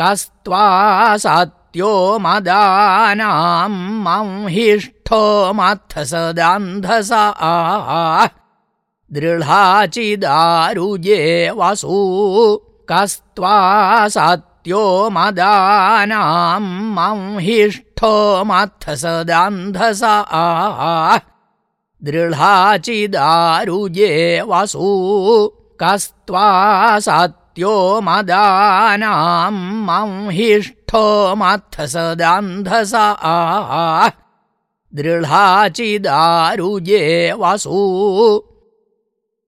कस्त्वा सत्यो मदानाम् मंहिष्ठो मथ सदान्धसा। दृढाचिदारुजे वसु। कस्त्वा सत्यो मदानाम् मंहिष्ठो मथ सदान्धसा। दृढाचिदारुजे वसु। कस्त्वा सत्यो मदानाम् मंहिष्ठो मथ सदान्धसा। दृढाचिदारुजे वसु